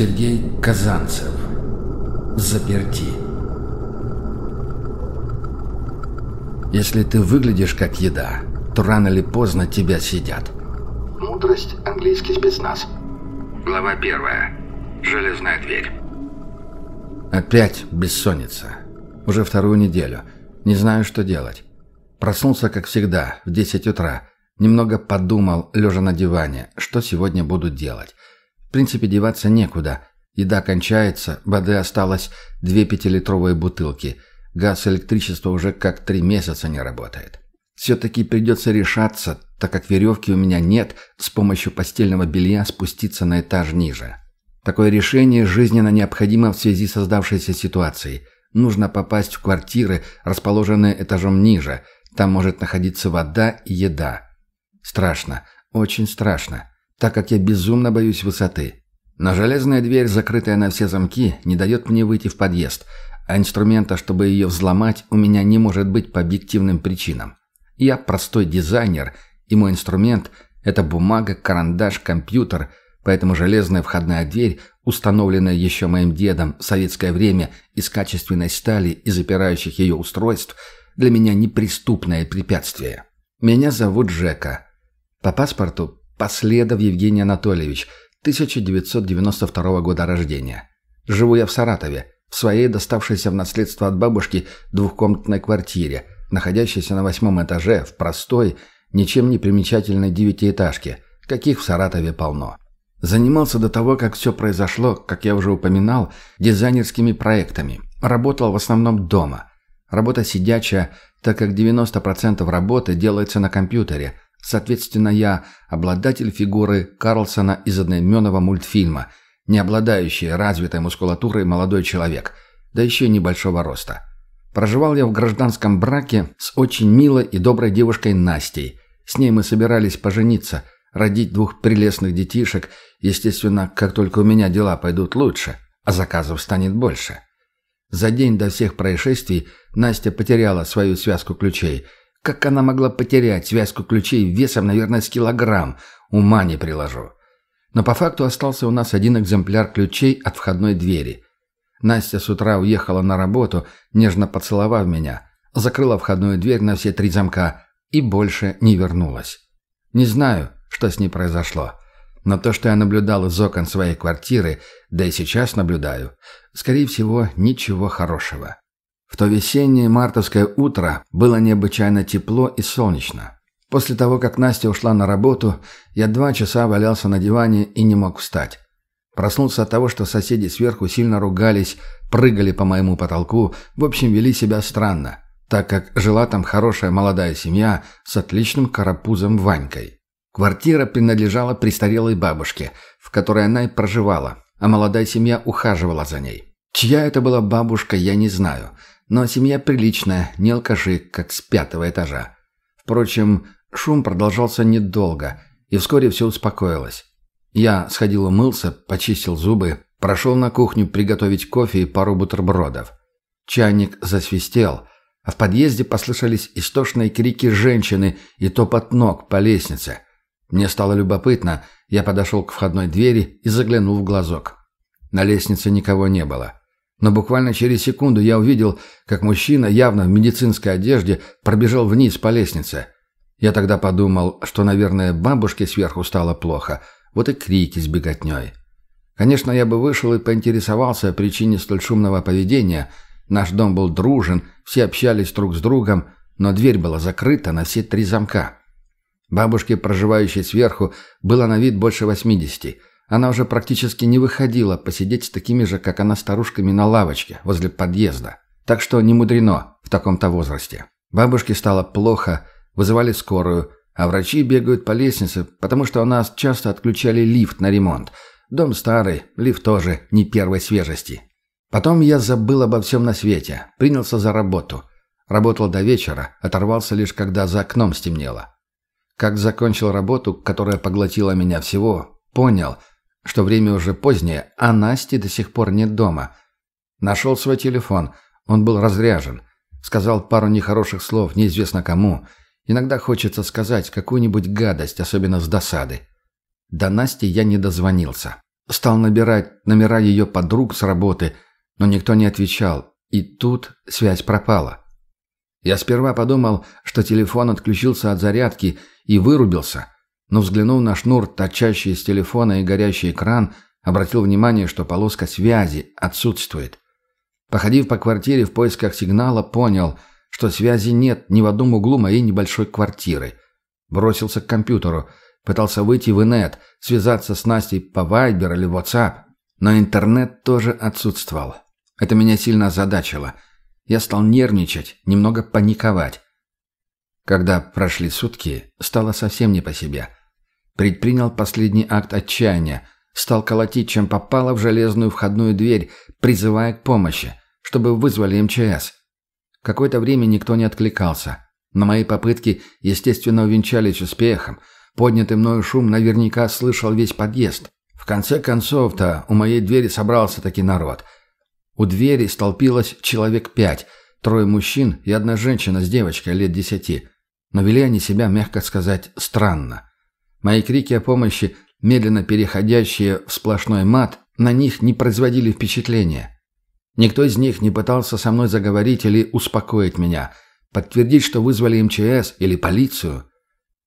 Сергей Казанцев. Заперти. Если ты выглядишь как еда, то рано или поздно тебя съедят. Мудрость – английский спецназ. Глава первая. Железная дверь. Опять бессонница. Уже вторую неделю. Не знаю, что делать. Проснулся, как всегда, в 10 утра. Немного подумал, лежа на диване, что сегодня буду делать. В принципе, деваться некуда. Еда кончается, воды осталось две пятилитровые бутылки. Газ и электричество уже как три месяца не работает. Все-таки придется решаться, так как веревки у меня нет, с помощью постельного белья спуститься на этаж ниже. Такое решение жизненно необходимо в связи с создавшейся ситуацией. Нужно попасть в квартиры, расположенные этажом ниже. Там может находиться вода и еда. Страшно, очень страшно так как я безумно боюсь высоты. Но железная дверь, закрытая на все замки, не дает мне выйти в подъезд, а инструмента, чтобы ее взломать, у меня не может быть по объективным причинам. Я простой дизайнер, и мой инструмент – это бумага, карандаш, компьютер, поэтому железная входная дверь, установленная еще моим дедом в советское время из качественной стали и запирающих ее устройств, для меня неприступное препятствие. Меня зовут Жека. По паспорту Последов Евгений Анатольевич, 1992 года рождения. Живу я в Саратове, в своей доставшейся в наследство от бабушки двухкомнатной квартире, находящейся на восьмом этаже в простой, ничем не примечательной девятиэтажке, каких в Саратове полно. Занимался до того, как все произошло, как я уже упоминал, дизайнерскими проектами. Работал в основном дома. Работа сидячая, так как 90% работы делается на компьютере – Соответственно, я обладатель фигуры Карлсона из одноименного мультфильма, не обладающий развитой мускулатурой молодой человек, да еще небольшого роста. Проживал я в гражданском браке с очень милой и доброй девушкой Настей. С ней мы собирались пожениться, родить двух прелестных детишек, естественно, как только у меня дела пойдут лучше, а заказов станет больше. За день до всех происшествий Настя потеряла свою связку ключей – как она могла потерять связку ключей весом, наверное, с килограмм? Ума не приложу. Но по факту остался у нас один экземпляр ключей от входной двери. Настя с утра уехала на работу, нежно поцеловав меня, закрыла входную дверь на все три замка и больше не вернулась. Не знаю, что с ней произошло. Но то, что я наблюдал из окон своей квартиры, да и сейчас наблюдаю, скорее всего, ничего хорошего. В то весеннее мартовское утро было необычайно тепло и солнечно. После того, как Настя ушла на работу, я два часа валялся на диване и не мог встать. Проснулся от того, что соседи сверху сильно ругались, прыгали по моему потолку, в общем, вели себя странно, так как жила там хорошая молодая семья с отличным карапузом Ванькой. Квартира принадлежала престарелой бабушке, в которой она и проживала, а молодая семья ухаживала за ней. Чья это была бабушка, я не знаю – но семья приличная, не алкаши, как с пятого этажа. Впрочем, шум продолжался недолго, и вскоре все успокоилось. Я сходил умылся, почистил зубы, прошел на кухню приготовить кофе и пару бутербродов. Чайник засвистел, а в подъезде послышались истошные крики женщины и топот ног по лестнице. Мне стало любопытно, я подошел к входной двери и заглянул в глазок. На лестнице никого не было. Но буквально через секунду я увидел, как мужчина, явно в медицинской одежде, пробежал вниз по лестнице. Я тогда подумал, что, наверное, бабушке сверху стало плохо. Вот и крики с беготней. Конечно, я бы вышел и поинтересовался о причине столь шумного поведения. Наш дом был дружен, все общались друг с другом, но дверь была закрыта на все три замка. Бабушке, проживающей сверху, было на вид больше восьмидесяти – она уже практически не выходила посидеть с такими же, как она, старушками на лавочке возле подъезда. Так что не мудрено в таком-то возрасте. Бабушке стало плохо, вызывали скорую, а врачи бегают по лестнице, потому что у нас часто отключали лифт на ремонт. Дом старый, лифт тоже не первой свежести. Потом я забыл обо всем на свете, принялся за работу. Работал до вечера, оторвался лишь когда за окном стемнело. Как закончил работу, которая поглотила меня всего, понял – что время уже позднее, а Насти до сих пор нет дома. Нашел свой телефон, он был разряжен. Сказал пару нехороших слов, неизвестно кому. Иногда хочется сказать какую-нибудь гадость, особенно с досады. До Насти я не дозвонился. Стал набирать номера ее подруг с работы, но никто не отвечал, и тут связь пропала. Я сперва подумал, что телефон отключился от зарядки и вырубился, но взглянув на шнур, торчащий из телефона и горящий экран, обратил внимание, что полоска связи отсутствует. Походив по квартире в поисках сигнала, понял, что связи нет ни в одном углу моей небольшой квартиры. Бросился к компьютеру, пытался выйти в инет, связаться с Настей по Viber или WhatsApp, но интернет тоже отсутствовал. Это меня сильно озадачило. Я стал нервничать, немного паниковать. Когда прошли сутки, стало совсем не по себе. Предпринял последний акт отчаяния, стал колотить, чем попало в железную входную дверь, призывая к помощи чтобы вызвали МЧС. Какое-то время никто не откликался. Но мои попытки, естественно, увенчались успехом. Поднятый мною шум наверняка слышал весь подъезд. В конце концов-то у моей двери собрался таки народ. У двери столпилось человек пять, трое мужчин и одна женщина с девочкой лет десяти. Но вели они себя, мягко сказать, странно. Мои крики о помощи, медленно переходящие в сплошной мат, на них не производили впечатления. Никто из них не пытался со мной заговорить или успокоить меня, подтвердить, что вызвали МЧС или полицию.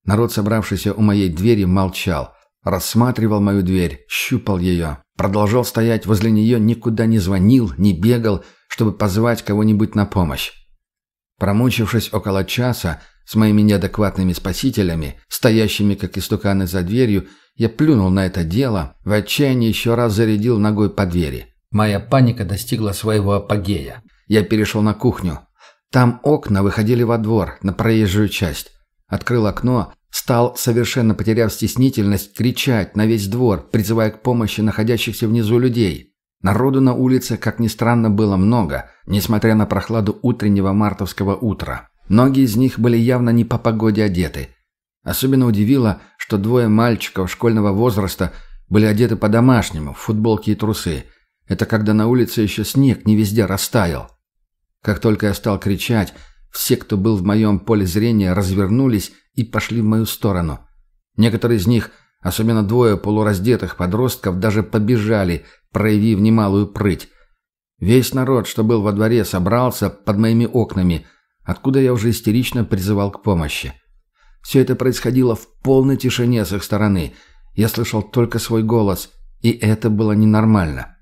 Народ, собравшийся у моей двери, молчал, рассматривал мою дверь, щупал ее, продолжал стоять возле нее, никуда не звонил, не бегал, чтобы позвать кого-нибудь на помощь. Промучившись около часа с моими неадекватными спасителями, стоящими как истуканы за дверью, я плюнул на это дело, в отчаянии еще раз зарядил ногой по двери. Моя паника достигла своего апогея. Я перешел на кухню. Там окна выходили во двор, на проезжую часть. Открыл окно, стал, совершенно потеряв стеснительность, кричать на весь двор, призывая к помощи находящихся внизу людей. Народу на улице, как ни странно, было много, несмотря на прохладу утреннего мартовского утра. Многие из них были явно не по погоде одеты. Особенно удивило, что двое мальчиков школьного возраста были одеты по-домашнему, в футболки и трусы, это когда на улице еще снег не везде растаял. Как только я стал кричать, все, кто был в моем поле зрения, развернулись и пошли в мою сторону. Некоторые из них, особенно двое полураздетых подростков, даже побежали, проявив немалую прыть. Весь народ, что был во дворе, собрался под моими окнами, откуда я уже истерично призывал к помощи. Все это происходило в полной тишине с их стороны. Я слышал только свой голос, и это было ненормально.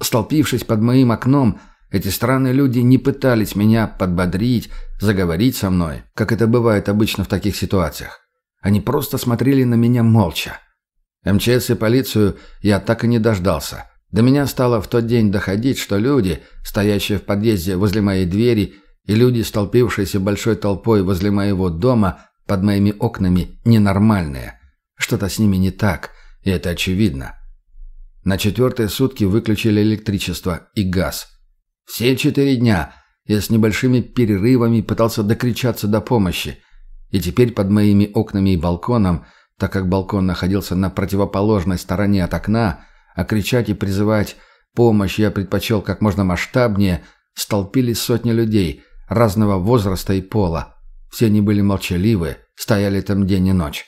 Столпившись под моим окном, эти странные люди не пытались меня подбодрить, заговорить со мной, как это бывает обычно в таких ситуациях. Они просто смотрели на меня молча. МЧС и полицию я так и не дождался. До меня стало в тот день доходить, что люди, стоящие в подъезде возле моей двери, и люди, столпившиеся большой толпой возле моего дома, под моими окнами, ненормальные. Что-то с ними не так, и это очевидно. На четвертые сутки выключили электричество и газ. Все четыре дня я с небольшими перерывами пытался докричаться до помощи. И теперь под моими окнами и балконом, так как балкон находился на противоположной стороне от окна, а кричать и призывать помощь я предпочел как можно масштабнее, столпились сотни людей разного возраста и пола. Все они были молчаливы, стояли там день и ночь.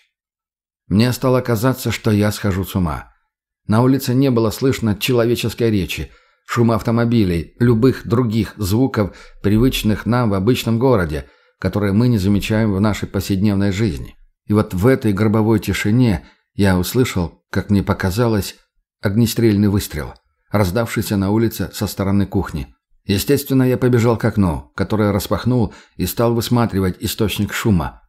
Мне стало казаться, что я схожу с ума. На улице не было слышно человеческой речи, шума автомобилей, любых других звуков, привычных нам в обычном городе, которые мы не замечаем в нашей повседневной жизни. И вот в этой гробовой тишине я услышал, как мне показалось, огнестрельный выстрел, раздавшийся на улице со стороны кухни. Естественно, я побежал к окну, которое распахнул и стал высматривать источник шума.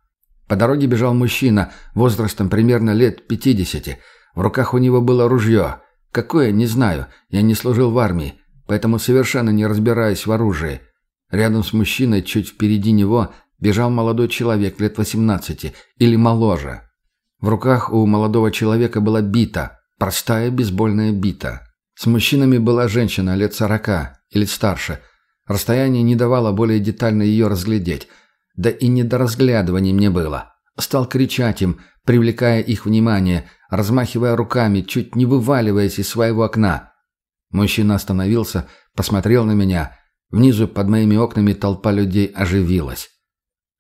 По дороге бежал мужчина, возрастом примерно лет пятидесяти, в руках у него было ружье. Какое, не знаю. Я не служил в армии, поэтому совершенно не разбираюсь в оружии. Рядом с мужчиной, чуть впереди него, бежал молодой человек лет 18 или моложе. В руках у молодого человека была бита, простая бейсбольная бита. С мужчинами была женщина лет 40 или старше. Расстояние не давало более детально ее разглядеть. Да и не до разглядывания мне было. Стал кричать им, привлекая их внимание, размахивая руками, чуть не вываливаясь из своего окна. Мужчина остановился, посмотрел на меня. Внизу под моими окнами толпа людей оживилась.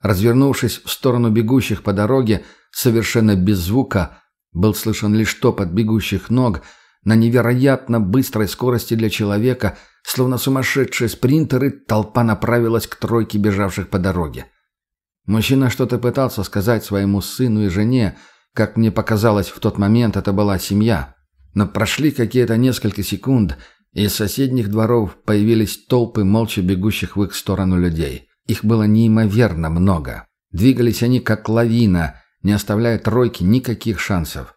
Развернувшись в сторону бегущих по дороге, совершенно без звука, был слышен лишь топот бегущих ног, На невероятно быстрой скорости для человека, словно сумасшедшие спринтеры, толпа направилась к тройке бежавших по дороге. Мужчина что-то пытался сказать своему сыну и жене, как мне показалось в тот момент, это была семья. Но прошли какие-то несколько секунд, и из соседних дворов появились толпы молча бегущих в их сторону людей. Их было неимоверно много. Двигались они как лавина, не оставляя тройки никаких шансов.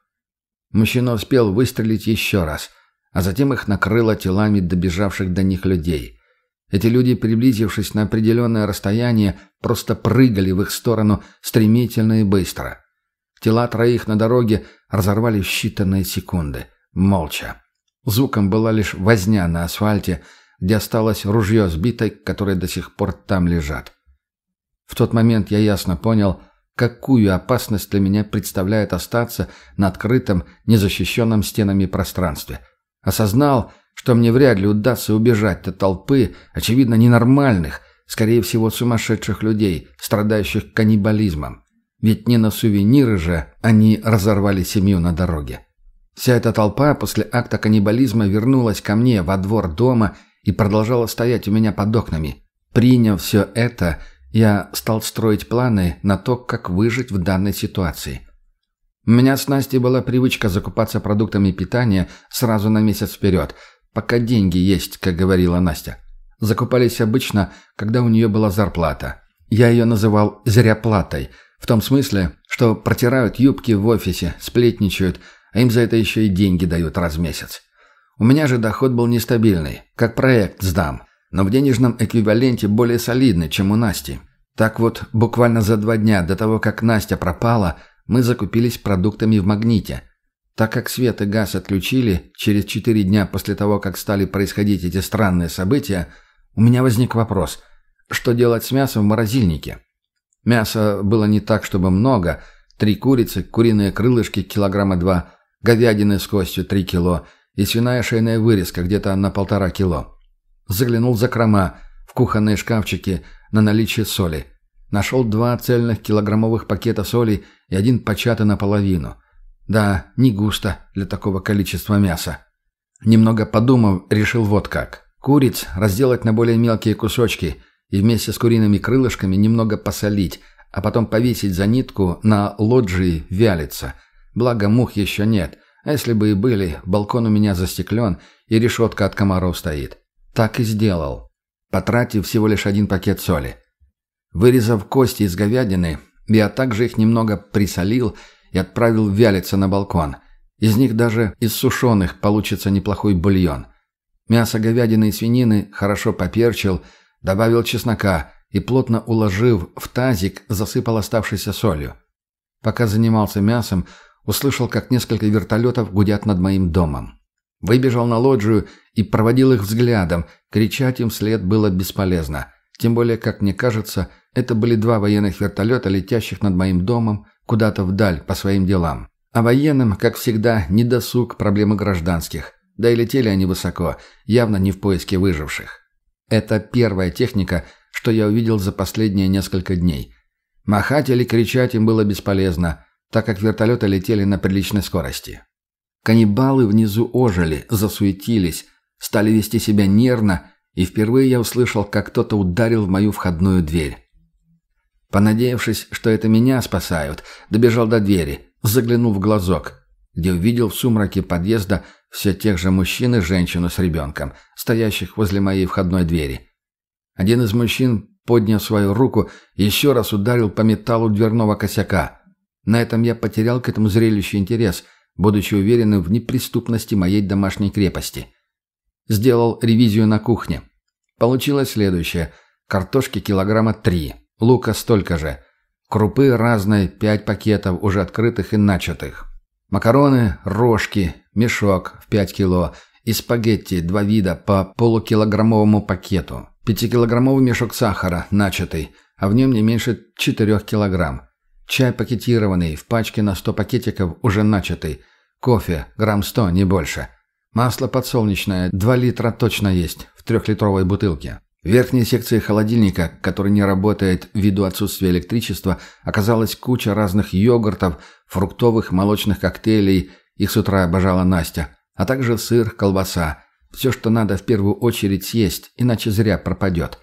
Мужчина успел выстрелить еще раз, а затем их накрыло телами добежавших до них людей. Эти люди, приблизившись на определенное расстояние, просто прыгали в их сторону стремительно и быстро. Тела троих на дороге разорвали в считанные секунды. Молча. Звуком была лишь возня на асфальте, где осталось ружье сбитой, которое до сих пор там лежат. В тот момент я ясно понял, какую опасность для меня представляет остаться на открытом, незащищенном стенами пространстве. Осознал, что мне вряд ли удастся убежать от толпы, очевидно, ненормальных, скорее всего, сумасшедших людей, страдающих каннибализмом. Ведь не на сувениры же они разорвали семью на дороге. Вся эта толпа после акта каннибализма вернулась ко мне во двор дома и продолжала стоять у меня под окнами. Приняв все это, я стал строить планы на то, как выжить в данной ситуации. У меня с Настей была привычка закупаться продуктами питания сразу на месяц вперед, пока деньги есть, как говорила Настя. Закупались обычно, когда у нее была зарплата. Я ее называл «зряплатой», в том смысле, что протирают юбки в офисе, сплетничают, а им за это еще и деньги дают раз в месяц. У меня же доход был нестабильный, как проект сдам, но в денежном эквиваленте более солидный, чем у Насти. Так вот, буквально за два дня до того, как Настя пропала, мы закупились продуктами в «Магните». Так как свет и газ отключили через четыре дня после того, как стали происходить эти странные события, у меня возник вопрос, что делать с мясом в морозильнике? Мяса было не так, чтобы много. Три курицы, куриные крылышки килограмма два, говядины с костью три кило и свиная шейная вырезка где-то на полтора кило. Заглянул за крома, в кухонные шкафчики, на наличие соли. Нашел два цельных килограммовых пакета соли и один початый наполовину. Да, не густо для такого количества мяса. Немного подумав, решил вот как. Куриц разделать на более мелкие кусочки и вместе с куриными крылышками немного посолить, а потом повесить за нитку на лоджии вялиться. Благо мух еще нет, а если бы и были, балкон у меня застеклен и решетка от комаров стоит. Так и сделал, потратив всего лишь один пакет соли. Вырезав кости из говядины, я также их немного присолил и отправил вялиться на балкон. Из них даже из сушеных получится неплохой бульон. Мясо говядины и свинины хорошо поперчил – Добавил чеснока и, плотно уложив в тазик, засыпал оставшейся солью. Пока занимался мясом, услышал, как несколько вертолетов гудят над моим домом. Выбежал на лоджию и проводил их взглядом. Кричать им вслед было бесполезно. Тем более, как мне кажется, это были два военных вертолета, летящих над моим домом куда-то вдаль по своим делам. А военным, как всегда, не досуг проблемы гражданских. Да и летели они высоко, явно не в поиске выживших. Это первая техника, что я увидел за последние несколько дней. Махать или кричать им было бесполезно, так как вертолеты летели на приличной скорости. Каннибалы внизу ожили, засуетились, стали вести себя нервно, и впервые я услышал, как кто-то ударил в мою входную дверь. Понадеявшись, что это меня спасают, добежал до двери, заглянул в глазок, где увидел в сумраке подъезда все тех же мужчин и женщину с ребенком, стоящих возле моей входной двери. Один из мужчин, подняв свою руку, еще раз ударил по металлу дверного косяка. На этом я потерял к этому зрелищу интерес, будучи уверенным в неприступности моей домашней крепости. Сделал ревизию на кухне. Получилось следующее. Картошки килограмма три, лука столько же. Крупы разные, пять пакетов, уже открытых и начатых. Макароны, рожки, мешок в 5 кило и спагетти два вида по полукилограммовому пакету. Пятикилограммовый мешок сахара, начатый, а в нем не меньше 4 килограмм. Чай пакетированный, в пачке на 100 пакетиков уже начатый. Кофе, грамм 100, не больше. Масло подсолнечное, 2 литра точно есть, в трехлитровой бутылке. В верхней секции холодильника, который не работает ввиду отсутствия электричества, оказалась куча разных йогуртов, фруктовых молочных коктейлей их с утра обожала Настя. а также сыр, колбаса. Все, что надо в первую очередь съесть, иначе зря пропадет.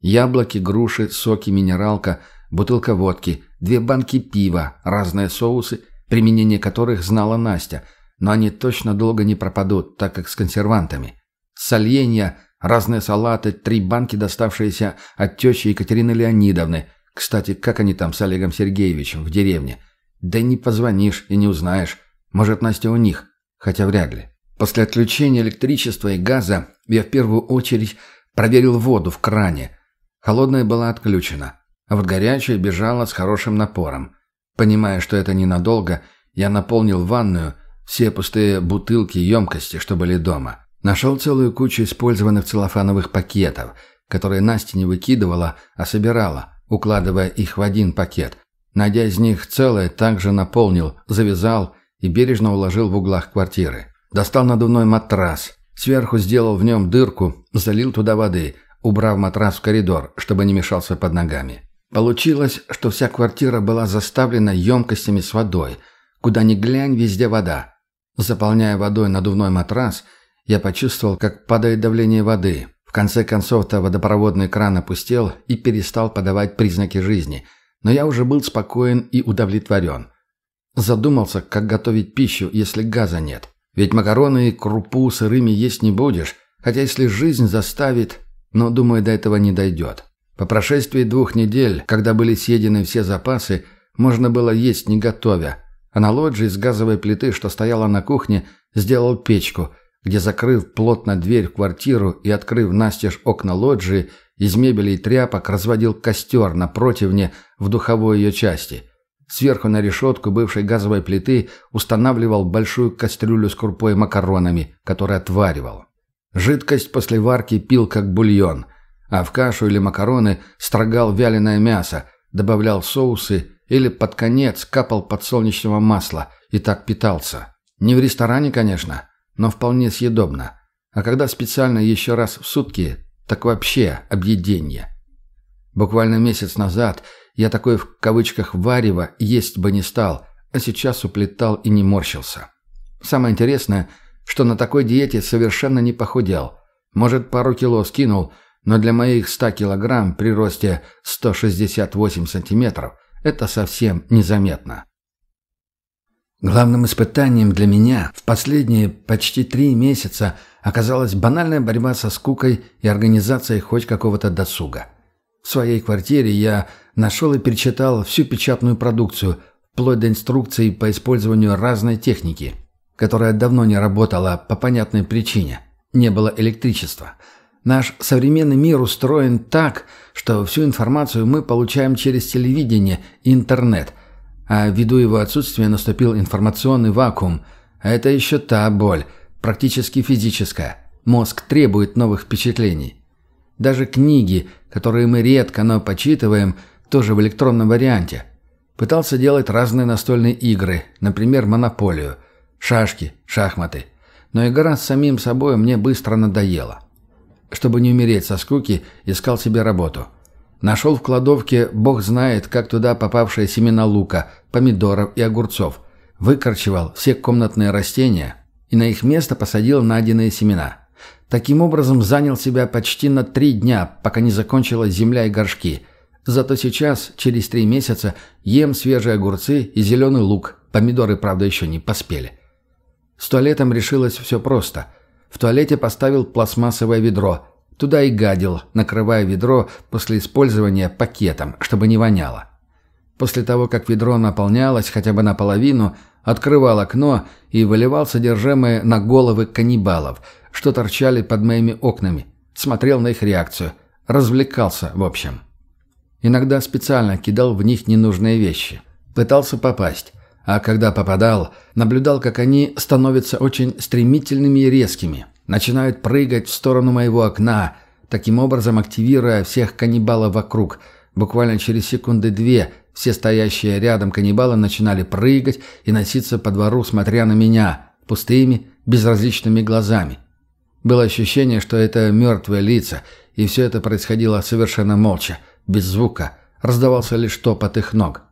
Яблоки, груши, соки, минералка, бутылка водки, две банки пива, разные соусы, применение которых знала Настя, но они точно долго не пропадут, так как с консервантами. Соленья, разные салаты, три банки, доставшиеся от тещи Екатерины Леонидовны. Кстати, как они там с Олегом Сергеевичем в деревне? Да не позвонишь и не узнаешь. Может, Настя у них, хотя вряд ли. После отключения электричества и газа я в первую очередь проверил воду в кране. Холодная была отключена, а вот горячая бежала с хорошим напором. Понимая, что это ненадолго, я наполнил ванную, все пустые бутылки и емкости, что были дома. Нашел целую кучу использованных целлофановых пакетов, которые Настя не выкидывала, а собирала, укладывая их в один пакет. Найдя из них целое, также наполнил, завязал и бережно уложил в углах квартиры. Достал надувной матрас. Сверху сделал в нем дырку, залил туда воды, убрав матрас в коридор, чтобы не мешался под ногами. Получилось, что вся квартира была заставлена емкостями с водой. Куда ни глянь, везде вода. Заполняя водой надувной матрас, я почувствовал, как падает давление воды. В конце концов-то водопроводный кран опустел и перестал подавать признаки жизни. Но я уже был спокоен и удовлетворен. Задумался, как готовить пищу, если газа нет. Ведь макароны и крупу сырыми есть не будешь, хотя если жизнь заставит, но, думаю, до этого не дойдет. По прошествии двух недель, когда были съедены все запасы, можно было есть не готовя, а на лоджии с газовой плиты, что стояла на кухне, сделал печку, где, закрыв плотно дверь в квартиру и открыв настежь окна лоджии, из мебели и тряпок разводил костер на противне в духовой ее части – Сверху на решетку бывшей газовой плиты устанавливал большую кастрюлю с крупой макаронами, которую отваривал. Жидкость после варки пил как бульон, а в кашу или макароны строгал вяленое мясо, добавлял соусы или под конец капал подсолнечного масла и так питался. Не в ресторане, конечно, но вполне съедобно. А когда специально еще раз в сутки, так вообще объедение. Буквально месяц назад я такой в кавычках «варево» есть бы не стал, а сейчас уплетал и не морщился. Самое интересное, что на такой диете совершенно не похудел. Может, пару кило скинул, но для моих 100 килограмм при росте 168 сантиметров это совсем незаметно. Главным испытанием для меня в последние почти три месяца оказалась банальная борьба со скукой и организацией хоть какого-то досуга. В своей квартире я нашел и перечитал всю печатную продукцию, вплоть до инструкций по использованию разной техники, которая давно не работала по понятной причине. Не было электричества. Наш современный мир устроен так, что всю информацию мы получаем через телевидение и интернет, а ввиду его отсутствия наступил информационный вакуум, а это еще та боль, практически физическая. Мозг требует новых впечатлений. Даже книги, которые мы редко, но почитываем – тоже в электронном варианте. Пытался делать разные настольные игры, например, монополию, шашки, шахматы. Но игра с самим собой мне быстро надоела. Чтобы не умереть со скуки, искал себе работу. Нашел в кладовке, бог знает, как туда попавшие семена лука, помидоров и огурцов. Выкорчевал все комнатные растения и на их место посадил найденные семена. Таким образом занял себя почти на три дня, пока не закончилась земля и горшки – Зато сейчас, через три месяца, ем свежие огурцы и зеленый лук. Помидоры, правда, еще не поспели. С туалетом решилось все просто. В туалете поставил пластмассовое ведро. Туда и гадил, накрывая ведро после использования пакетом, чтобы не воняло. После того, как ведро наполнялось хотя бы наполовину, открывал окно и выливал содержимое на головы каннибалов, что торчали под моими окнами. Смотрел на их реакцию. Развлекался, в общем. Иногда специально кидал в них ненужные вещи. Пытался попасть. А когда попадал, наблюдал, как они становятся очень стремительными и резкими. Начинают прыгать в сторону моего окна, таким образом активируя всех каннибалов вокруг. Буквально через секунды две все стоящие рядом каннибалы начинали прыгать и носиться по двору, смотря на меня, пустыми, безразличными глазами. Было ощущение, что это мертвые лица, и все это происходило совершенно молча – без звука, раздавался лишь топот их ног.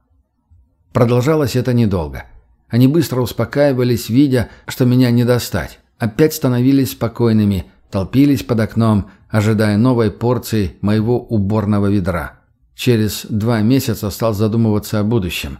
Продолжалось это недолго. Они быстро успокаивались, видя, что меня не достать. опять становились спокойными, толпились под окном, ожидая новой порции моего уборного ведра. Через два месяца стал задумываться о будущем.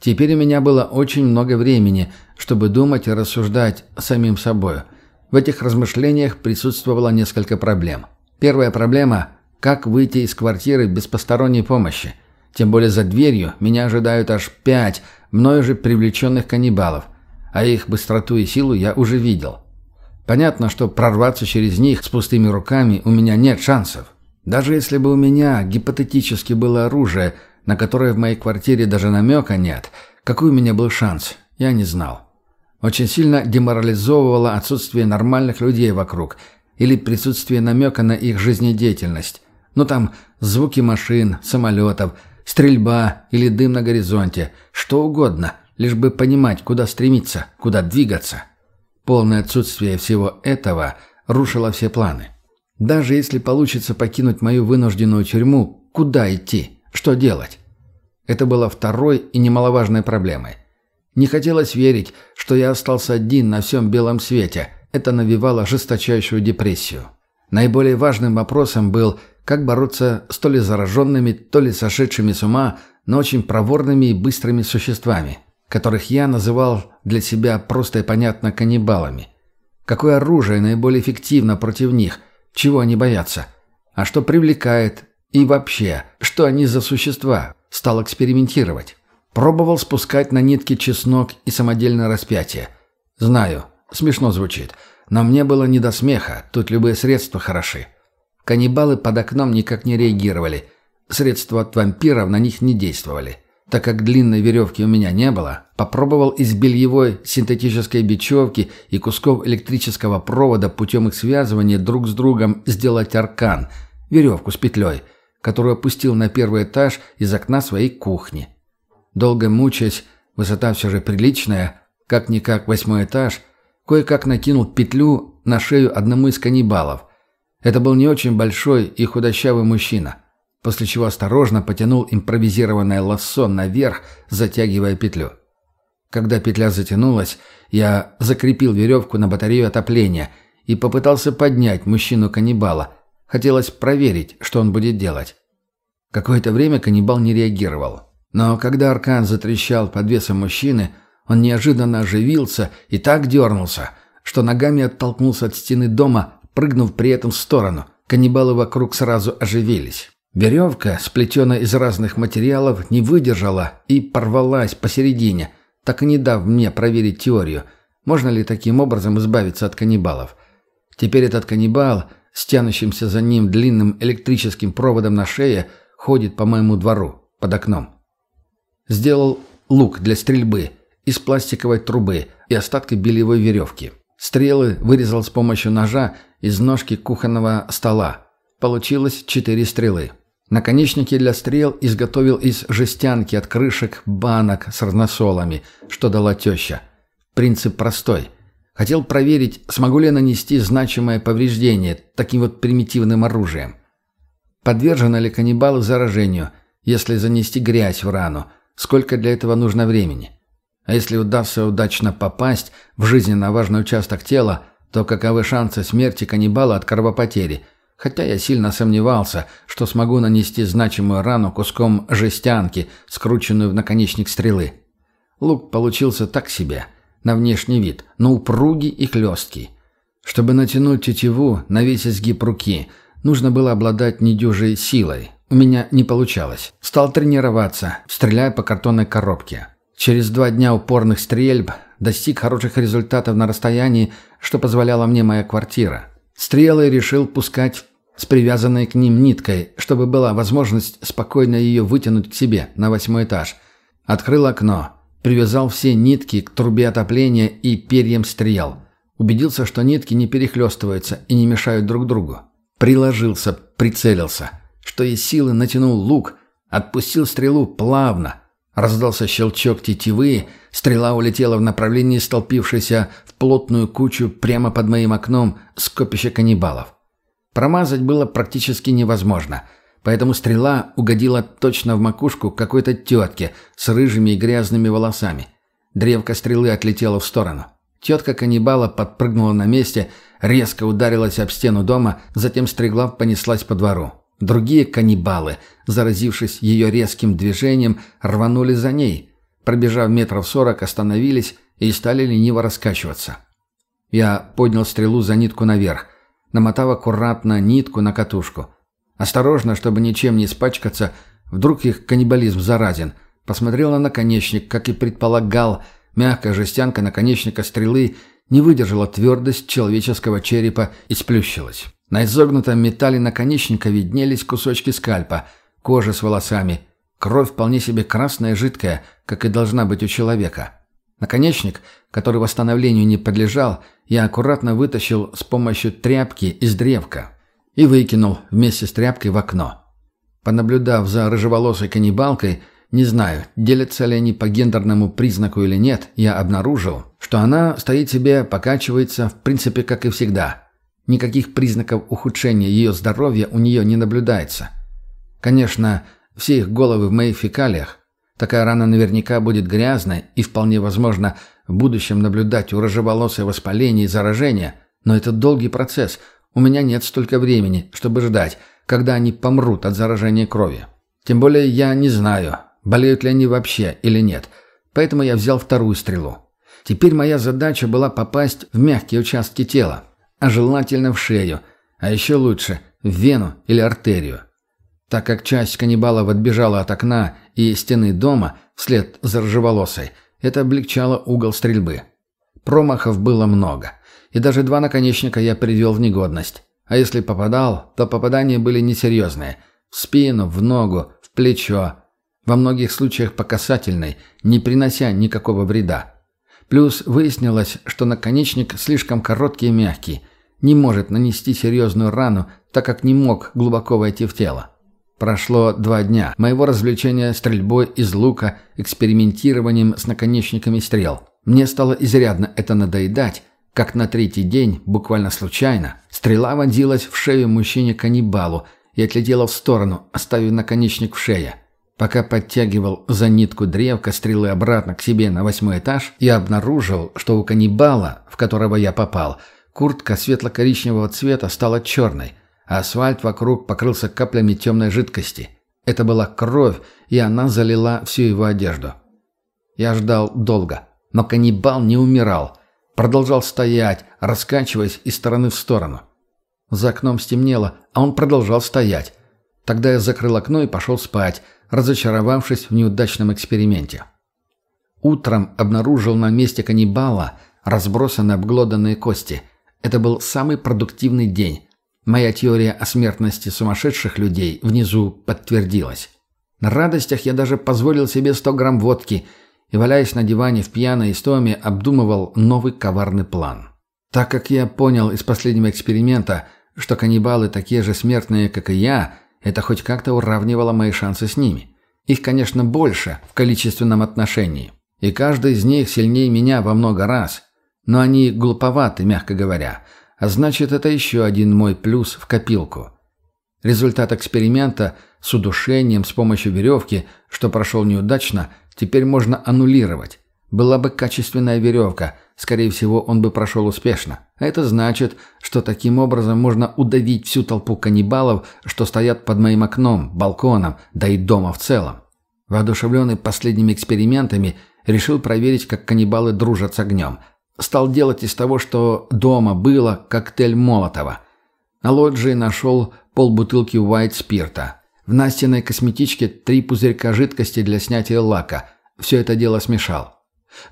Теперь у меня было очень много времени, чтобы думать и рассуждать самим собою. В этих размышлениях присутствовало несколько проблем. Первая проблема – как выйти из квартиры без посторонней помощи. Тем более за дверью меня ожидают аж пять мною же привлеченных каннибалов, а их быстроту и силу я уже видел. Понятно, что прорваться через них с пустыми руками у меня нет шансов. Даже если бы у меня гипотетически было оружие, на которое в моей квартире даже намека нет, какой у меня был шанс, я не знал. Очень сильно деморализовывало отсутствие нормальных людей вокруг или присутствие намека на их жизнедеятельность. Ну там звуки машин, самолетов, стрельба или дым на горизонте, что угодно, лишь бы понимать, куда стремиться, куда двигаться. Полное отсутствие всего этого рушило все планы. Даже если получится покинуть мою вынужденную тюрьму, куда идти? Что делать? Это было второй и немаловажной проблемой. Не хотелось верить, что я остался один на всем белом свете. Это навевало жесточайшую депрессию. Наиболее важным вопросом был, как бороться с то ли зараженными, то ли сошедшими с ума, но очень проворными и быстрыми существами, которых я называл для себя просто и понятно каннибалами. Какое оружие наиболее эффективно против них – чего они боятся? А что привлекает? И вообще, что они за существа? Стал экспериментировать. Пробовал спускать на нитки чеснок и самодельное распятие. Знаю, смешно звучит, но мне было не до смеха, тут любые средства хороши. Каннибалы под окном никак не реагировали. Средства от вампиров на них не действовали. Так как длинной веревки у меня не было, попробовал из бельевой синтетической бечевки и кусков электрического провода путем их связывания друг с другом сделать аркан, веревку с петлей, которую опустил на первый этаж из окна своей кухни. Долго мучаясь, высота все же приличная, как-никак восьмой этаж, кое-как накинул петлю на шею одному из каннибалов. Это был не очень большой и худощавый мужчина после чего осторожно потянул импровизированное лассо наверх, затягивая петлю. Когда петля затянулась, я закрепил веревку на батарею отопления и попытался поднять мужчину-каннибала. Хотелось проверить, что он будет делать. Какое-то время каннибал не реагировал. Но когда аркан затрещал под весом мужчины, он неожиданно оживился и так дернулся, что ногами оттолкнулся от стены дома, прыгнув при этом в сторону. Каннибалы вокруг сразу оживились. Веревка, сплетенная из разных материалов, не выдержала и порвалась посередине, так и не дав мне проверить теорию, можно ли таким образом избавиться от каннибалов. Теперь этот каннибал, с за ним длинным электрическим проводом на шее, ходит по моему двору, под окном. Сделал лук для стрельбы из пластиковой трубы и остатки белевой веревки. Стрелы вырезал с помощью ножа из ножки кухонного стола. Получилось четыре стрелы. Наконечники для стрел изготовил из жестянки от крышек банок с разносолами, что дала теща. Принцип простой. Хотел проверить, смогу ли нанести значимое повреждение таким вот примитивным оружием. Подвержены ли каннибалы заражению, если занести грязь в рану, сколько для этого нужно времени? А если удастся удачно попасть в жизненно важный участок тела, то каковы шансы смерти каннибала от кровопотери – хотя я сильно сомневался, что смогу нанести значимую рану куском жестянки, скрученную в наконечник стрелы. Лук получился так себе, на внешний вид, но упругий и хлесткий. Чтобы натянуть тетиву на весь изгиб руки, нужно было обладать недюжей силой. У меня не получалось. Стал тренироваться, стреляя по картонной коробке. Через два дня упорных стрельб достиг хороших результатов на расстоянии, что позволяла мне моя квартира. Стрелы решил пускать с привязанной к ним ниткой, чтобы была возможность спокойно ее вытянуть к себе на восьмой этаж. Открыл окно, привязал все нитки к трубе отопления и перьям стрел. Убедился, что нитки не перехлестываются и не мешают друг другу. Приложился, прицелился. Что из силы натянул лук, отпустил стрелу плавно. Раздался щелчок тетивы, стрела улетела в направлении столпившейся в плотную кучу прямо под моим окном скопища каннибалов. Промазать было практически невозможно, поэтому стрела угодила точно в макушку какой-то тетке с рыжими и грязными волосами. Древко стрелы отлетело в сторону. Тетка каннибала подпрыгнула на месте, резко ударилась об стену дома, затем стреглав понеслась по двору. Другие каннибалы, заразившись ее резким движением, рванули за ней. Пробежав метров сорок, остановились и стали лениво раскачиваться. Я поднял стрелу за нитку наверх, намотав аккуратно нитку на катушку. Осторожно, чтобы ничем не испачкаться, вдруг их каннибализм заразен. Посмотрел на наконечник, как и предполагал, мягкая жестянка наконечника стрелы не выдержала твердость человеческого черепа и сплющилась. На изогнутом металле наконечника виднелись кусочки скальпа, кожа с волосами. Кровь вполне себе красная и жидкая, как и должна быть у человека. Наконечник, который восстановлению не подлежал, я аккуратно вытащил с помощью тряпки из древка и выкинул вместе с тряпкой в окно. Понаблюдав за рыжеволосой каннибалкой, не знаю, делятся ли они по гендерному признаку или нет, я обнаружил, что она стоит себе, покачивается, в принципе, как и всегда. Никаких признаков ухудшения ее здоровья у нее не наблюдается. Конечно, все их головы в моих фекалиях. Такая рана наверняка будет грязной и, вполне возможно, в будущем наблюдать у рыжеволосой воспаление и заражение, но это долгий процесс. У меня нет столько времени, чтобы ждать, когда они помрут от заражения крови. Тем более я не знаю, болеют ли они вообще или нет, поэтому я взял вторую стрелу. Теперь моя задача была попасть в мягкие участки тела, а желательно в шею, а еще лучше в вену или артерию. Так как часть каннибалов отбежала от окна и стены дома вслед за ржеволосой, это облегчало угол стрельбы. Промахов было много, и даже два наконечника я привел в негодность. А если попадал, то попадания были несерьезные. В спину, в ногу, в плечо. Во многих случаях по касательной, не принося никакого вреда. Плюс выяснилось, что наконечник слишком короткий и мягкий, не может нанести серьезную рану, так как не мог глубоко войти в тело. Прошло два дня моего развлечения стрельбой из лука, экспериментированием с наконечниками стрел. Мне стало изрядно это надоедать, как на третий день, буквально случайно, стрела вонзилась в шею мужчине-каннибалу и отлетела в сторону, оставив наконечник в шее. Пока подтягивал за нитку древка стрелы обратно к себе на восьмой этаж, я обнаружил, что у каннибала, в которого я попал, куртка светло-коричневого цвета стала черной, а асфальт вокруг покрылся каплями темной жидкости. Это была кровь, и она залила всю его одежду. Я ждал долго, но каннибал не умирал. Продолжал стоять, раскачиваясь из стороны в сторону. За окном стемнело, а он продолжал стоять. Тогда я закрыл окно и пошел спать, разочаровавшись в неудачном эксперименте. Утром обнаружил на месте каннибала разбросанные обглоданные кости. Это был самый продуктивный день. Моя теория о смертности сумасшедших людей внизу подтвердилась. На радостях я даже позволил себе 100 грамм водки и, валяясь на диване в пьяной истоме, обдумывал новый коварный план. Так как я понял из последнего эксперимента, что каннибалы такие же смертные, как и я, это хоть как-то уравнивало мои шансы с ними. Их, конечно, больше в количественном отношении. И каждый из них сильнее меня во много раз. Но они глуповаты, мягко говоря. А значит, это еще один мой плюс в копилку. Результат эксперимента с удушением с помощью веревки, что прошел неудачно, теперь можно аннулировать. Была бы качественная веревка, скорее всего, он бы прошел успешно. А это значит, что таким образом можно удавить всю толпу каннибалов, что стоят под моим окном, балконом, да и дома в целом. Воодушевленный последними экспериментами, решил проверить, как каннибалы дружат с огнем. Стал делать из того, что дома было, коктейль Молотова. На лоджии нашел полбутылки white спирта. В Настиной косметичке три пузырька жидкости для снятия лака. Все это дело смешал.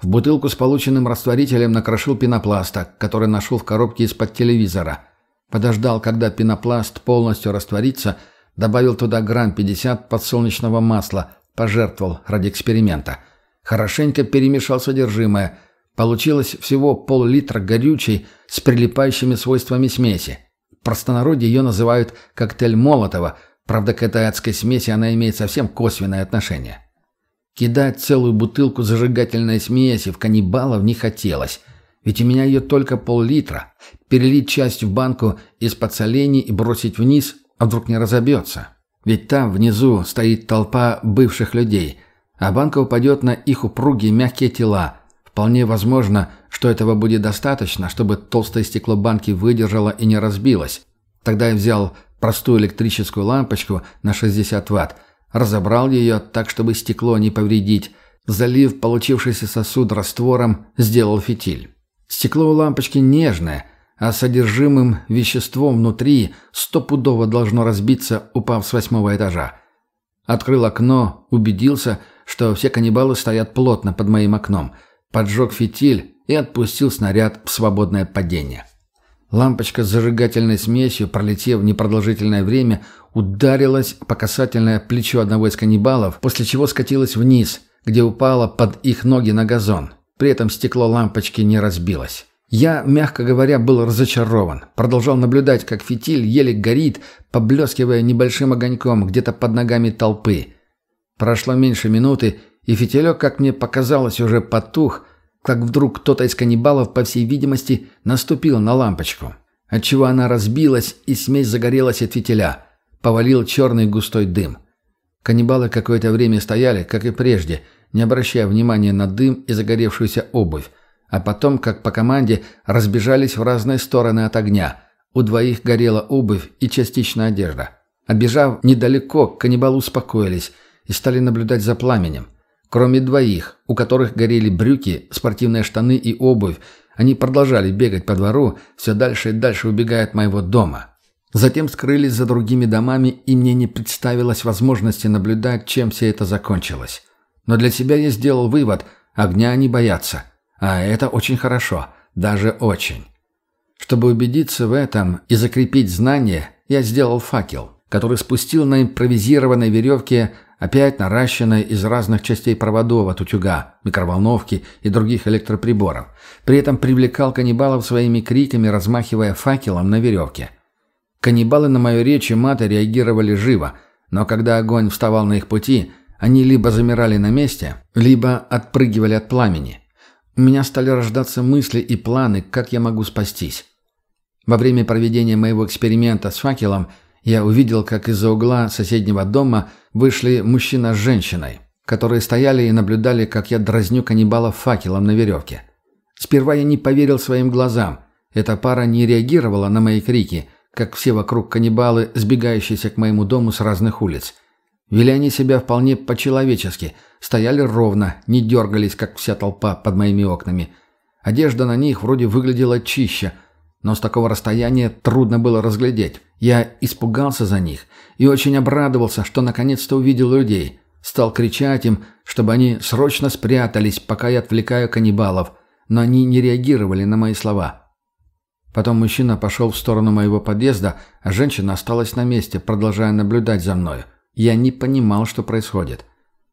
В бутылку с полученным растворителем накрошил пенопласта, который нашел в коробке из-под телевизора. Подождал, когда пенопласт полностью растворится, добавил туда грамм 50 подсолнечного масла, пожертвовал ради эксперимента. Хорошенько перемешал содержимое. Получилось всего пол-литра горючей с прилипающими свойствами смеси. В простонародье ее называют коктейль Молотова, правда к этой адской смеси она имеет совсем косвенное отношение. Кидать целую бутылку зажигательной смеси в каннибалов не хотелось, ведь у меня ее только пол-литра. Перелить часть в банку из-под солений и бросить вниз, а вдруг не разобьется. Ведь там внизу стоит толпа бывших людей, а банка упадет на их упругие мягкие тела. Вполне возможно, что этого будет достаточно, чтобы толстое стекло банки выдержало и не разбилось. Тогда я взял простую электрическую лампочку на 60 ватт, разобрал ее так, чтобы стекло не повредить, залив получившийся сосуд раствором, сделал фитиль. Стекло у лампочки нежное, а содержимым веществом внутри стопудово должно разбиться, упав с восьмого этажа. Открыл окно, убедился, что все каннибалы стоят плотно под моим окном, поджег фитиль и отпустил снаряд в свободное падение. Лампочка с зажигательной смесью, пролетев непродолжительное время, ударилась по касательное плечо одного из каннибалов, после чего скатилась вниз, где упала под их ноги на газон. При этом стекло лампочки не разбилось. Я, мягко говоря, был разочарован. Продолжал наблюдать, как фитиль еле горит, поблескивая небольшим огоньком где-то под ногами толпы. Прошло меньше минуты, и фитилек, как мне показалось, уже потух, как вдруг кто-то из каннибалов, по всей видимости, наступил на лампочку. Отчего она разбилась, и смесь загорелась от фитиля. Повалил черный густой дым. Каннибалы какое-то время стояли, как и прежде, не обращая внимания на дым и загоревшуюся обувь, а потом, как по команде, разбежались в разные стороны от огня. У двоих горела обувь и частично одежда. Обежав недалеко, каннибалы успокоились и стали наблюдать за пламенем. Кроме двоих, у которых горели брюки, спортивные штаны и обувь, они продолжали бегать по двору, все дальше и дальше убегая от моего дома. Затем скрылись за другими домами, и мне не представилось возможности наблюдать, чем все это закончилось. Но для себя я сделал вывод – огня не боятся. А это очень хорошо, даже очень. Чтобы убедиться в этом и закрепить знания, я сделал факел, который спустил на импровизированной веревке, опять наращенной из разных частей проводов от утюга, микроволновки и других электроприборов. При этом привлекал каннибалов своими криками, размахивая факелом на веревке. Каннибалы на мою речь и маты реагировали живо, но когда огонь вставал на их пути, они либо замирали на месте, либо отпрыгивали от пламени. У меня стали рождаться мысли и планы, как я могу спастись. Во время проведения моего эксперимента с факелом я увидел, как из-за угла соседнего дома вышли мужчина с женщиной, которые стояли и наблюдали, как я дразню каннибалов факелом на веревке. Сперва я не поверил своим глазам. Эта пара не реагировала на мои крики, как все вокруг каннибалы, сбегающиеся к моему дому с разных улиц. Вели они себя вполне по-человечески, стояли ровно, не дергались, как вся толпа под моими окнами. Одежда на них вроде выглядела чище, но с такого расстояния трудно было разглядеть. Я испугался за них и очень обрадовался, что наконец-то увидел людей. Стал кричать им, чтобы они срочно спрятались, пока я отвлекаю каннибалов, но они не реагировали на мои слова. Потом мужчина пошел в сторону моего подъезда, а женщина осталась на месте, продолжая наблюдать за мною. Я не понимал, что происходит.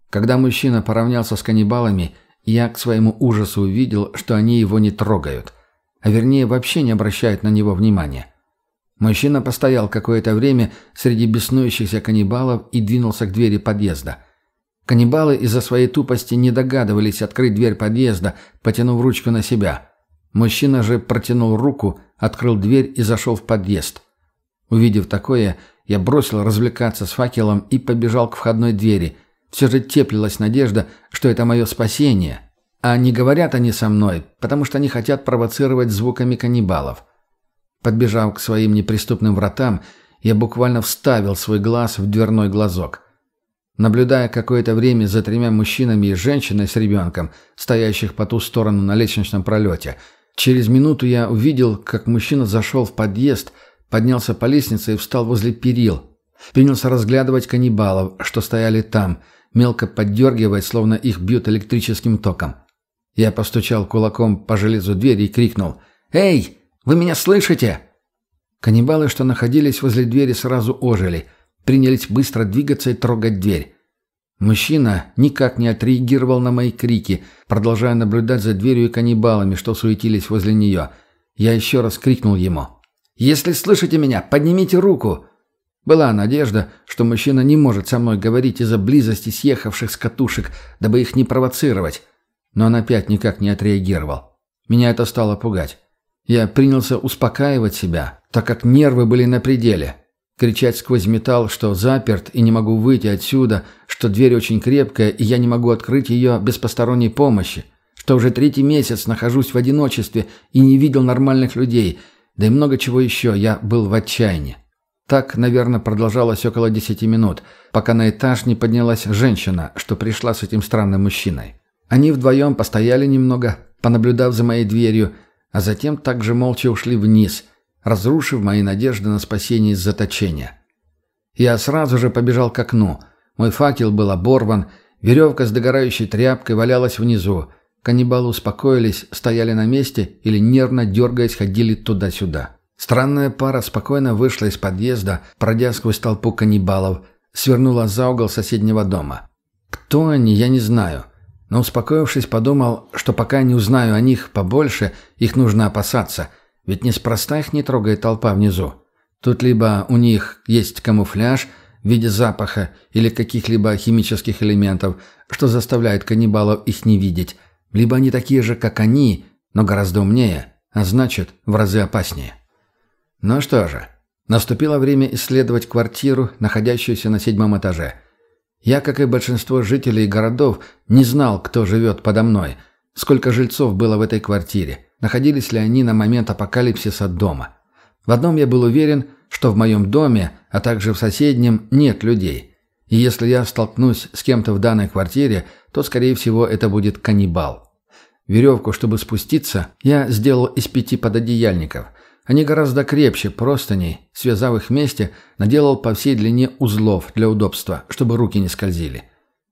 Когда мужчина поравнялся с каннибалами, я к своему ужасу увидел, что они его не трогают. А вернее, вообще не обращают на него внимания. Мужчина постоял какое-то время среди беснующихся каннибалов и двинулся к двери подъезда. Каннибалы из-за своей тупости не догадывались открыть дверь подъезда, потянув ручку на себя. Мужчина же протянул руку, открыл дверь и зашел в подъезд. Увидев такое, я бросил развлекаться с факелом и побежал к входной двери. Все же теплилась надежда, что это мое спасение. А не говорят они со мной, потому что они хотят провоцировать звуками каннибалов. Подбежав к своим неприступным вратам, я буквально вставил свой глаз в дверной глазок. Наблюдая какое-то время за тремя мужчинами и женщиной с ребенком, стоящих по ту сторону на лестничном пролете, через минуту я увидел, как мужчина зашел в подъезд – Поднялся по лестнице и встал возле перил. Принялся разглядывать каннибалов, что стояли там, мелко поддергивая, словно их бьют электрическим током. Я постучал кулаком по железу двери и крикнул «Эй, вы меня слышите?» Каннибалы, что находились возле двери, сразу ожили, принялись быстро двигаться и трогать дверь. Мужчина никак не отреагировал на мои крики, продолжая наблюдать за дверью и каннибалами, что суетились возле нее. Я еще раз крикнул ему «Если слышите меня, поднимите руку!» Была надежда, что мужчина не может со мной говорить из-за близости съехавших с катушек, дабы их не провоцировать. Но он опять никак не отреагировал. Меня это стало пугать. Я принялся успокаивать себя, так как нервы были на пределе. Кричать сквозь металл, что заперт и не могу выйти отсюда, что дверь очень крепкая и я не могу открыть ее без посторонней помощи – что уже третий месяц нахожусь в одиночестве и не видел нормальных людей, да и много чего еще, я был в отчаянии. Так, наверное, продолжалось около десяти минут, пока на этаж не поднялась женщина, что пришла с этим странным мужчиной. Они вдвоем постояли немного, понаблюдав за моей дверью, а затем также молча ушли вниз, разрушив мои надежды на спасение из заточения. Я сразу же побежал к окну. Мой факел был оборван, веревка с догорающей тряпкой валялась внизу. Каннибалы успокоились, стояли на месте или нервно дергаясь ходили туда-сюда. Странная пара спокойно вышла из подъезда, пройдя сквозь толпу каннибалов, свернула за угол соседнего дома. Кто они, я не знаю. Но, успокоившись, подумал, что пока не узнаю о них побольше, их нужно опасаться, ведь неспроста их не трогает толпа внизу. Тут либо у них есть камуфляж в виде запаха или каких-либо химических элементов, что заставляет каннибалов их не видеть, либо они такие же, как они, но гораздо умнее, а значит, в разы опаснее. Ну что же, наступило время исследовать квартиру, находящуюся на седьмом этаже. Я, как и большинство жителей городов, не знал, кто живет подо мной, сколько жильцов было в этой квартире, находились ли они на момент апокалипсиса дома. В одном я был уверен, что в моем доме, а также в соседнем, нет людей. И если я столкнусь с кем-то в данной квартире, то, скорее всего, это будет каннибал. Веревку, чтобы спуститься, я сделал из пяти пододеяльников – они гораздо крепче простыней, связав их вместе, наделал по всей длине узлов для удобства, чтобы руки не скользили.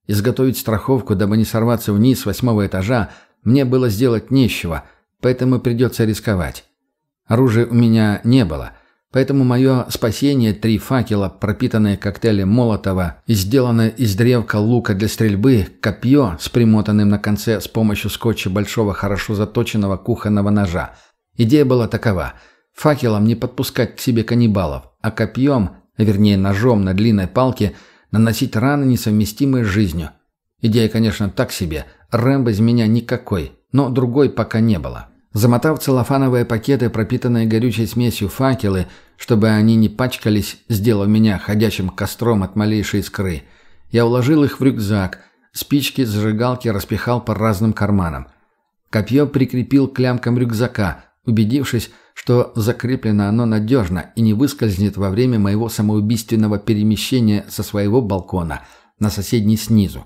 Изготовить страховку, дабы не сорваться вниз с восьмого этажа, мне было сделать нечего, поэтому придется рисковать. Оружия у меня не было, поэтому мое спасение – три факела, пропитанные коктейлем Молотова и сделанное из древка лука для стрельбы, копье с примотанным на конце с помощью скотча большого хорошо заточенного кухонного ножа. Идея была такова – Факелом не подпускать к себе каннибалов, а копьем, вернее ножом на длинной палке, наносить раны, несовместимые с жизнью. Идея, конечно, так себе. Рэмбо из меня никакой, но другой пока не было. Замотав целлофановые пакеты, пропитанные горючей смесью факелы, чтобы они не пачкались, сделав меня ходячим костром от малейшей искры, я уложил их в рюкзак, спички, зажигалки распихал по разным карманам. Копье прикрепил к лямкам рюкзака, убедившись, что закреплено оно надежно и не выскользнет во время моего самоубийственного перемещения со своего балкона на соседний снизу.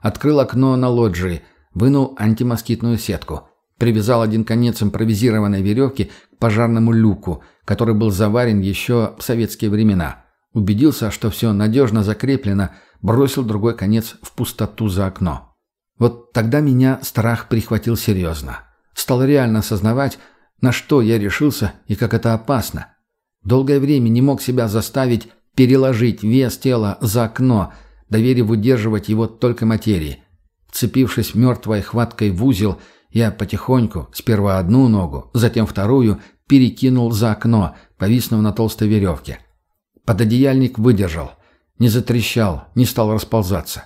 Открыл окно на лоджии, вынул антимоскитную сетку, привязал один конец импровизированной веревки к пожарному люку, который был заварен еще в советские времена. Убедился, что все надежно закреплено, бросил другой конец в пустоту за окно. Вот тогда меня страх прихватил серьезно. Стал реально осознавать, на что я решился и как это опасно. Долгое время не мог себя заставить переложить вес тела за окно, доверив удерживать его только материи. Вцепившись мертвой хваткой в узел, я потихоньку, сперва одну ногу, затем вторую, перекинул за окно, повиснув на толстой веревке. Пододеяльник выдержал, не затрещал, не стал расползаться.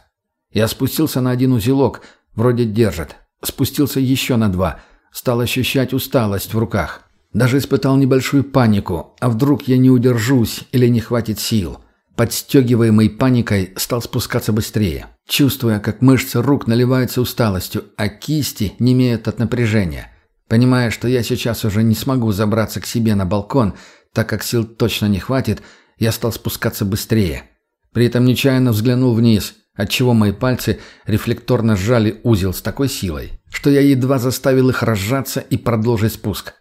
Я спустился на один узелок, вроде держит, спустился еще на два — Стал ощущать усталость в руках. Даже испытал небольшую панику. А вдруг я не удержусь или не хватит сил? Подстегиваемый паникой стал спускаться быстрее, чувствуя, как мышцы рук наливаются усталостью, а кисти не имеют от напряжения. Понимая, что я сейчас уже не смогу забраться к себе на балкон, так как сил точно не хватит, я стал спускаться быстрее. При этом нечаянно взглянул вниз, отчего мои пальцы рефлекторно сжали узел с такой силой, что я едва заставил их разжаться и продолжить спуск.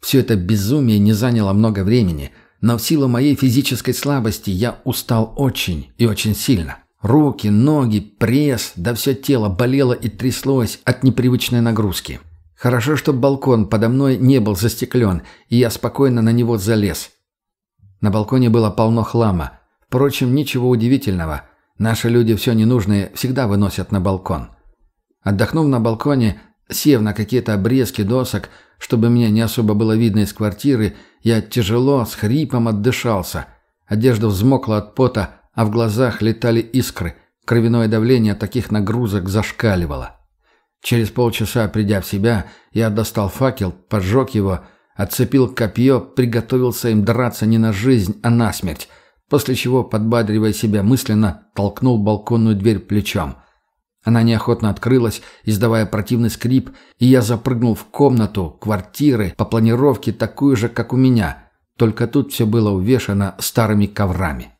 Все это безумие не заняло много времени, но в силу моей физической слабости я устал очень и очень сильно. Руки, ноги, пресс, да все тело болело и тряслось от непривычной нагрузки. Хорошо, что балкон подо мной не был застеклен, и я спокойно на него залез. На балконе было полно хлама. Впрочем, ничего удивительного – Наши люди все ненужное всегда выносят на балкон. Отдохнув на балконе, сев на какие-то обрезки досок, чтобы мне не особо было видно из квартиры, я тяжело, с хрипом отдышался. Одежда взмокла от пота, а в глазах летали искры. Кровяное давление от таких нагрузок зашкаливало. Через полчаса, придя в себя, я достал факел, поджег его, отцепил копье, приготовился им драться не на жизнь, а на смерть – после чего, подбадривая себя мысленно, толкнул балконную дверь плечом. Она неохотно открылась, издавая противный скрип, и я запрыгнул в комнату, квартиры, по планировке такую же, как у меня. Только тут все было увешано старыми коврами.